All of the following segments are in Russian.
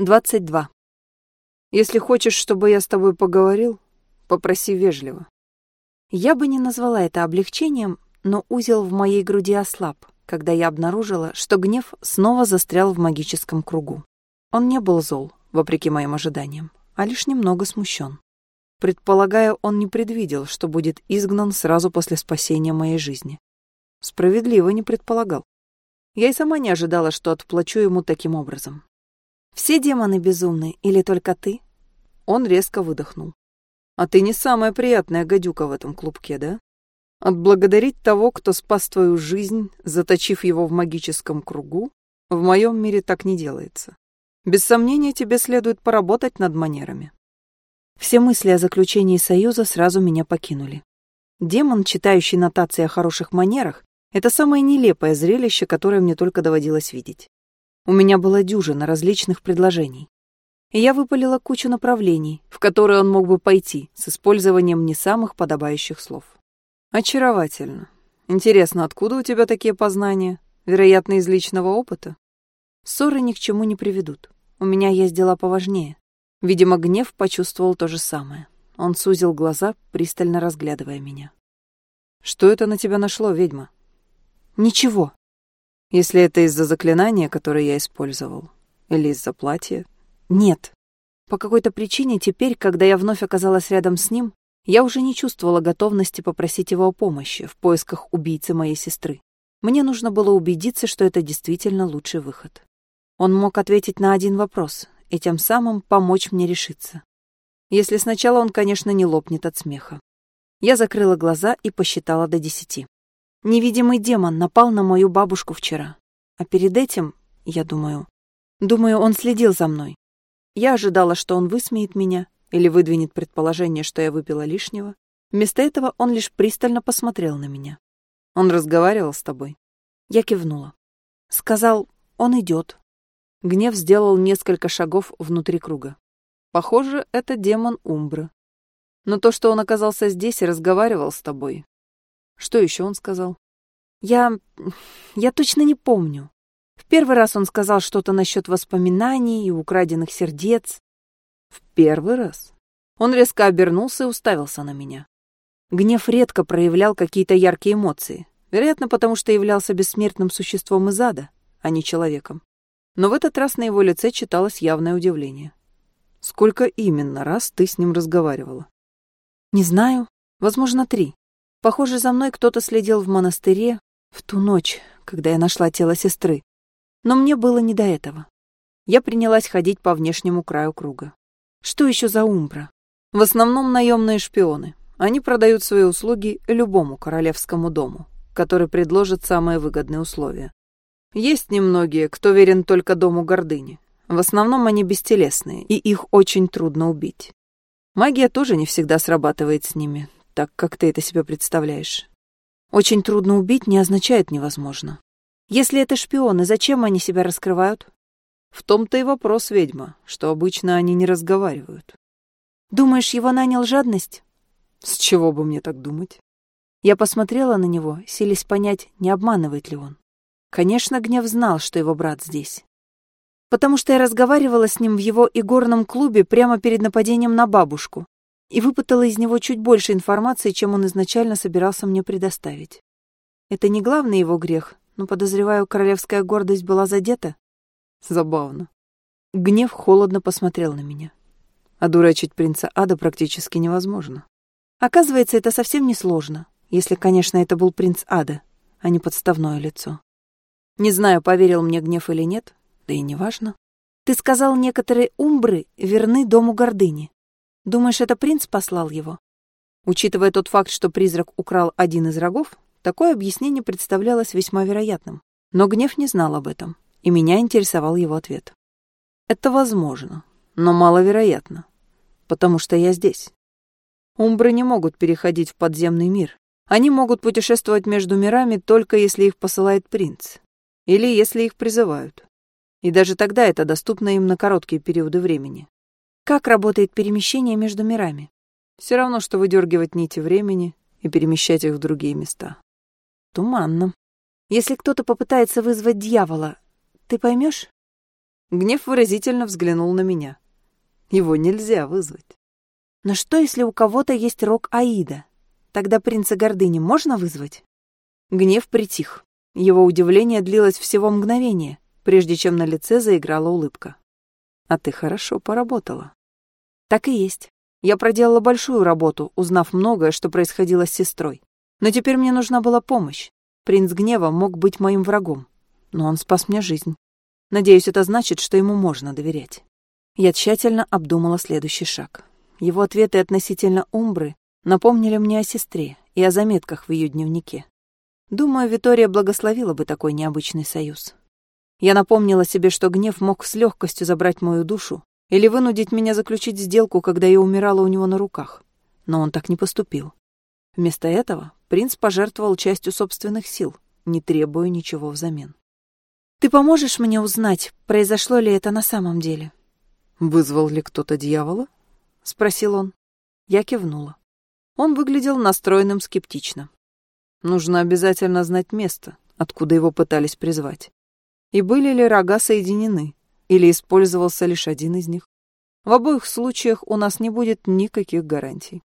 22. Если хочешь, чтобы я с тобой поговорил, попроси вежливо. Я бы не назвала это облегчением, но узел в моей груди ослаб, когда я обнаружила, что гнев снова застрял в магическом кругу. Он не был зол, вопреки моим ожиданиям, а лишь немного смущен. Предполагаю, он не предвидел, что будет изгнан сразу после спасения моей жизни. Справедливо не предполагал. Я и сама не ожидала, что отплачу ему таким образом. Все демоны безумны, или только ты? Он резко выдохнул. А ты не самая приятная гадюка в этом клубке, да? Отблагодарить того, кто спас твою жизнь, заточив его в магическом кругу, в моем мире так не делается. Без сомнения, тебе следует поработать над манерами. Все мысли о заключении союза сразу меня покинули. Демон, читающий нотации о хороших манерах, это самое нелепое зрелище, которое мне только доводилось видеть. У меня была дюжина различных предложений. И я выпалила кучу направлений, в которые он мог бы пойти с использованием не самых подобающих слов. Очаровательно. Интересно, откуда у тебя такие познания? Вероятно, из личного опыта? Ссоры ни к чему не приведут. У меня есть дела поважнее. Видимо, гнев почувствовал то же самое. Он сузил глаза, пристально разглядывая меня. «Что это на тебя нашло, ведьма?» «Ничего», если это из-за заклинания, которое я использовал. Или из-за платья. Нет. По какой-то причине теперь, когда я вновь оказалась рядом с ним, я уже не чувствовала готовности попросить его о помощи в поисках убийцы моей сестры. Мне нужно было убедиться, что это действительно лучший выход. Он мог ответить на один вопрос и тем самым помочь мне решиться. Если сначала он, конечно, не лопнет от смеха. Я закрыла глаза и посчитала до десяти. Невидимый демон напал на мою бабушку вчера. А перед этим, я думаю, думаю, он следил за мной. Я ожидала, что он высмеет меня или выдвинет предположение, что я выпила лишнего. Вместо этого он лишь пристально посмотрел на меня. Он разговаривал с тобой. Я кивнула. Сказал, он идет. Гнев сделал несколько шагов внутри круга. Похоже, это демон Умбры. Но то, что он оказался здесь и разговаривал с тобой, что еще он сказал? Я... я точно не помню. В первый раз он сказал что-то насчет воспоминаний и украденных сердец. В первый раз? Он резко обернулся и уставился на меня. Гнев редко проявлял какие-то яркие эмоции, вероятно, потому что являлся бессмертным существом из ада, а не человеком. Но в этот раз на его лице читалось явное удивление. «Сколько именно раз ты с ним разговаривала?» «Не знаю. Возможно, три. Похоже, за мной кто-то следил в монастыре в ту ночь, когда я нашла тело сестры. Но мне было не до этого. Я принялась ходить по внешнему краю круга. Что еще за умбра? В основном наемные шпионы. Они продают свои услуги любому королевскому дому, который предложит самые выгодные условия. Есть немногие, кто верен только дому гордыни. В основном они бестелесные, и их очень трудно убить. Магия тоже не всегда срабатывает с ними, так, как ты это себе представляешь. Очень трудно убить не означает невозможно. Если это шпионы, зачем они себя раскрывают? В том-то и вопрос, ведьма, что обычно они не разговаривают. Думаешь, его нанял жадность? С чего бы мне так думать? Я посмотрела на него, силясь понять, не обманывает ли он. Конечно, Гнев знал, что его брат здесь. Потому что я разговаривала с ним в его игорном клубе прямо перед нападением на бабушку и выпытала из него чуть больше информации, чем он изначально собирался мне предоставить. Это не главный его грех, но, подозреваю, королевская гордость была задета. Забавно. Гнев холодно посмотрел на меня. А дурачить принца Ада практически невозможно. Оказывается, это совсем не сложно, если, конечно, это был принц Ада, а не подставное лицо. Не знаю, поверил мне гнев или нет, да и неважно. Ты сказал, некоторые умбры верны дому гордыни. Думаешь, это принц послал его? Учитывая тот факт, что призрак украл один из рогов, такое объяснение представлялось весьма вероятным. Но гнев не знал об этом, и меня интересовал его ответ. Это возможно, но маловероятно, потому что я здесь. Умбры не могут переходить в подземный мир. Они могут путешествовать между мирами только если их посылает принц. Или если их призывают. И даже тогда это доступно им на короткие периоды времени. Как работает перемещение между мирами? Все равно, что выдергивать нити времени и перемещать их в другие места. Туманно. Если кто-то попытается вызвать дьявола, ты поймешь? Гнев выразительно взглянул на меня. Его нельзя вызвать. Но что, если у кого-то есть рог Аида? Тогда принца гордыни можно вызвать? Гнев притих. Его удивление длилось всего мгновение, прежде чем на лице заиграла улыбка. А ты хорошо поработала. Так и есть. Я проделала большую работу, узнав многое, что происходило с сестрой. Но теперь мне нужна была помощь. Принц гнева мог быть моим врагом, но он спас мне жизнь. Надеюсь, это значит, что ему можно доверять. Я тщательно обдумала следующий шаг. Его ответы относительно Умбры напомнили мне о сестре и о заметках в ее дневнике. Думаю, Витория благословила бы такой необычный союз. Я напомнила себе, что гнев мог с легкостью забрать мою душу или вынудить меня заключить сделку, когда я умирала у него на руках. Но он так не поступил. Вместо этого принц пожертвовал частью собственных сил, не требуя ничего взамен. «Ты поможешь мне узнать, произошло ли это на самом деле?» «Вызвал ли кто-то дьявола?» — спросил он. Я кивнула. Он выглядел настроенным скептично. Нужно обязательно знать место, откуда его пытались призвать. И были ли рога соединены, или использовался лишь один из них. В обоих случаях у нас не будет никаких гарантий.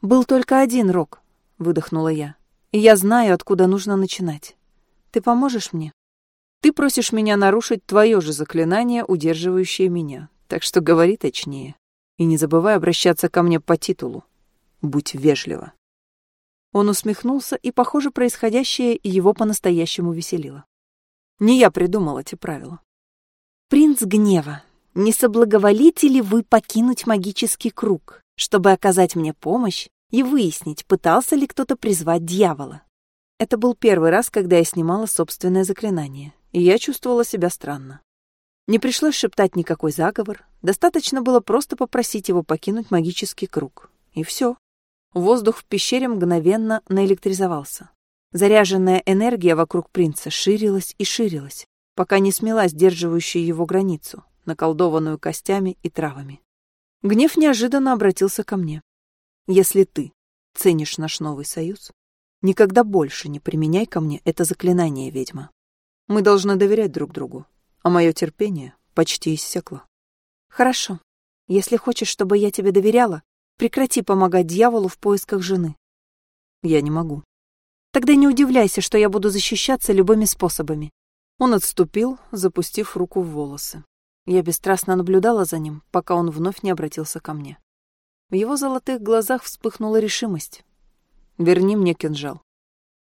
«Был только один рог», — выдохнула я. «И я знаю, откуда нужно начинать. Ты поможешь мне?» «Ты просишь меня нарушить твое же заклинание, удерживающее меня, так что говори точнее. И не забывай обращаться ко мне по титулу. Будь вежлива». Он усмехнулся, и, похоже, происходящее его по-настоящему веселило. Не я придумал эти правила. «Принц гнева, не соблаговолите ли вы покинуть магический круг, чтобы оказать мне помощь и выяснить, пытался ли кто-то призвать дьявола?» Это был первый раз, когда я снимала собственное заклинание, и я чувствовала себя странно. Не пришлось шептать никакой заговор, достаточно было просто попросить его покинуть магический круг. И все. Воздух в пещере мгновенно наэлектризовался. Заряженная энергия вокруг принца ширилась и ширилась, пока не смела сдерживающую его границу, наколдованную костями и травами. Гнев неожиданно обратился ко мне. «Если ты ценишь наш новый союз, никогда больше не применяй ко мне это заклинание, ведьма. Мы должны доверять друг другу, а мое терпение почти иссякло». «Хорошо. Если хочешь, чтобы я тебе доверяла, прекрати помогать дьяволу в поисках жены». «Я не могу. Тогда не удивляйся, что я буду защищаться любыми способами. Он отступил, запустив руку в волосы. Я бесстрастно наблюдала за ним, пока он вновь не обратился ко мне. В его золотых глазах вспыхнула решимость. «Верни мне кинжал».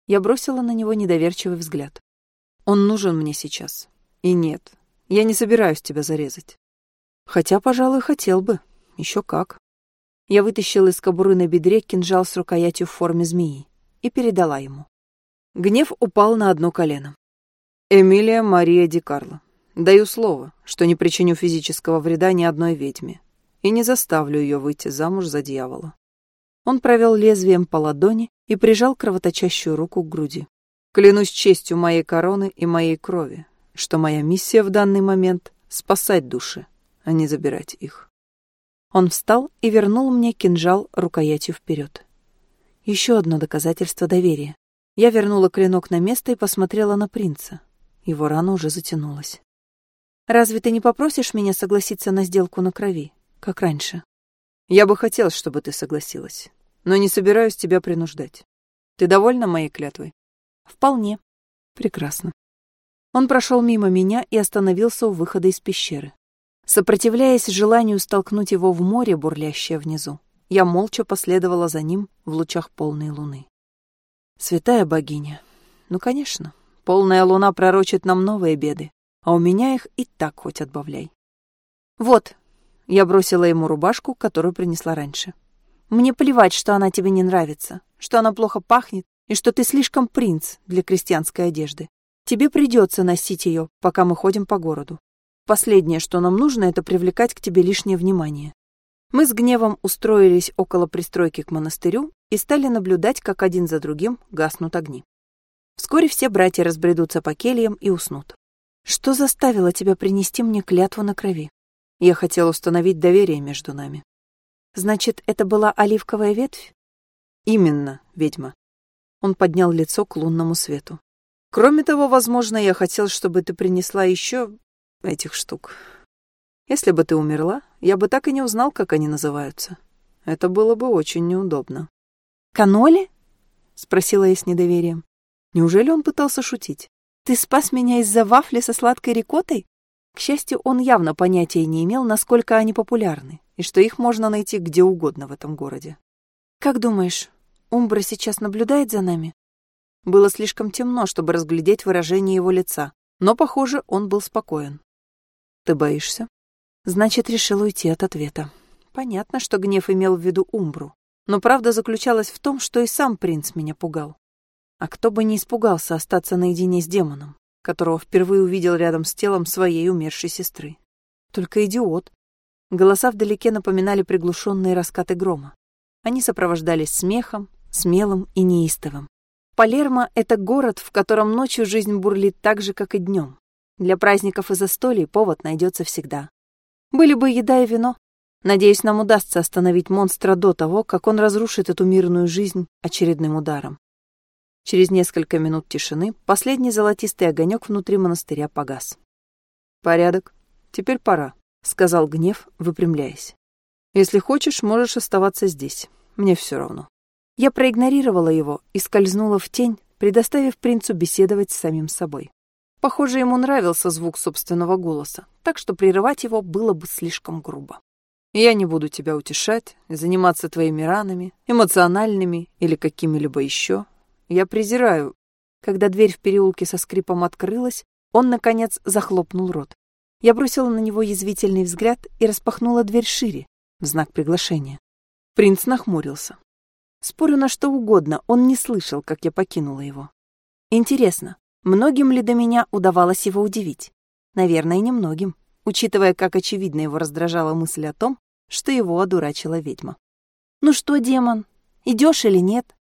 Я бросила на него недоверчивый взгляд. «Он нужен мне сейчас. И нет, я не собираюсь тебя зарезать. Хотя, пожалуй, хотел бы. Еще как». Я вытащила из кобуры на бедре кинжал с рукоятью в форме змеи и передала ему. Гнев упал на одно колено. «Эмилия Мария Ди Карло, даю слово, что не причиню физического вреда ни одной ведьме и не заставлю ее выйти замуж за дьявола». Он провел лезвием по ладони и прижал кровоточащую руку к груди. «Клянусь честью моей короны и моей крови, что моя миссия в данный момент — спасать души, а не забирать их». Он встал и вернул мне кинжал рукоятью вперед. Еще одно доказательство доверия. Я вернула клинок на место и посмотрела на принца. Его рана уже затянулась. «Разве ты не попросишь меня согласиться на сделку на крови, как раньше?» «Я бы хотел, чтобы ты согласилась, но не собираюсь тебя принуждать. Ты довольна моей клятвой?» «Вполне. Прекрасно». Он прошел мимо меня и остановился у выхода из пещеры. Сопротивляясь желанию столкнуть его в море, бурлящее внизу, я молча последовала за ним в лучах полной луны. Святая богиня. Ну, конечно, полная луна пророчит нам новые беды, а у меня их и так хоть отбавляй. Вот, я бросила ему рубашку, которую принесла раньше. Мне плевать, что она тебе не нравится, что она плохо пахнет и что ты слишком принц для крестьянской одежды. Тебе придется носить ее, пока мы ходим по городу. Последнее, что нам нужно, это привлекать к тебе лишнее внимание. Мы с гневом устроились около пристройки к монастырю и стали наблюдать, как один за другим гаснут огни. Вскоре все братья разбредутся по кельям и уснут. Что заставило тебя принести мне клятву на крови? Я хотел установить доверие между нами. Значит, это была оливковая ветвь? Именно, ведьма. Он поднял лицо к лунному свету. Кроме того, возможно, я хотел, чтобы ты принесла еще этих штук. Если бы ты умерла, я бы так и не узнал, как они называются. Это было бы очень неудобно. «Каноли?» — спросила я с недоверием. Неужели он пытался шутить? «Ты спас меня из-за вафли со сладкой рикотой?» К счастью, он явно понятия не имел, насколько они популярны, и что их можно найти где угодно в этом городе. «Как думаешь, Умбра сейчас наблюдает за нами?» Было слишком темно, чтобы разглядеть выражение его лица, но, похоже, он был спокоен. «Ты боишься?» Значит, решил уйти от ответа. Понятно, что гнев имел в виду Умбру, но правда заключалась в том, что и сам принц меня пугал. А кто бы не испугался остаться наедине с демоном, которого впервые увидел рядом с телом своей умершей сестры. Только идиот. Голоса вдалеке напоминали приглушенные раскаты грома. Они сопровождались смехом, смелым и неистовым. Палермо — это город, в котором ночью жизнь бурлит так же, как и днем. Для праздников и застолий повод найдется всегда. Были бы еда и вино. Надеюсь, нам удастся остановить монстра до того, как он разрушит эту мирную жизнь очередным ударом. Через несколько минут тишины последний золотистый огонек внутри монастыря погас. «Порядок. Теперь пора», — сказал гнев, выпрямляясь. «Если хочешь, можешь оставаться здесь. Мне все равно». Я проигнорировала его и скользнула в тень, предоставив принцу беседовать с самим собой. Похоже, ему нравился звук собственного голоса, так что прерывать его было бы слишком грубо. Я не буду тебя утешать, заниматься твоими ранами, эмоциональными или какими-либо еще. Я презираю. Когда дверь в переулке со скрипом открылась, он, наконец, захлопнул рот. Я бросила на него язвительный взгляд и распахнула дверь шире, в знак приглашения. Принц нахмурился. Спорю на что угодно, он не слышал, как я покинула его. Интересно, многим ли до меня удавалось его удивить? Наверное, немногим, учитывая, как очевидно его раздражала мысль о том, что его одурачила ведьма. «Ну что, демон, идешь или нет?»